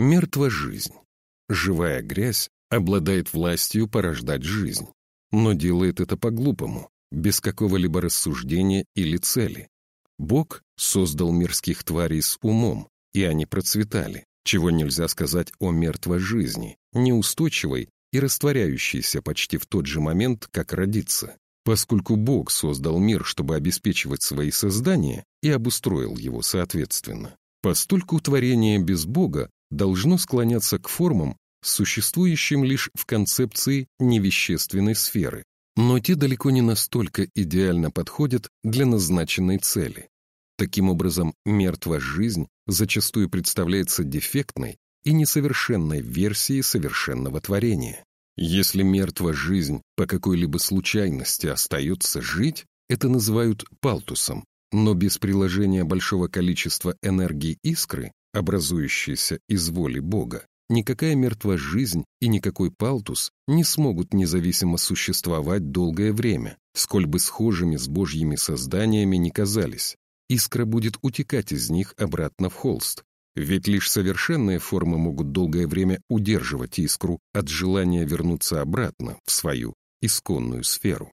Мертва жизнь. Живая грязь обладает властью порождать жизнь, но делает это по-глупому, без какого-либо рассуждения или цели. Бог создал мирских тварей с умом, и они процветали, чего нельзя сказать о мертвой жизни, неустойчивой и растворяющейся почти в тот же момент, как родиться. Поскольку Бог создал мир, чтобы обеспечивать свои создания, и обустроил его соответственно. Постольку творение без Бога должно склоняться к формам, существующим лишь в концепции невещественной сферы, но те далеко не настолько идеально подходят для назначенной цели. Таким образом, мертвая жизнь зачастую представляется дефектной и несовершенной версией совершенного творения. Если мертвая жизнь по какой-либо случайности остается жить, это называют палтусом, но без приложения большого количества энергии искры, образующейся из воли Бога, никакая мертвая жизнь и никакой палтус не смогут независимо существовать долгое время, сколь бы схожими с божьими созданиями не казались. Искра будет утекать из них обратно в холст, ведь лишь совершенные формы могут долгое время удерживать искру от желания вернуться обратно в свою исконную сферу.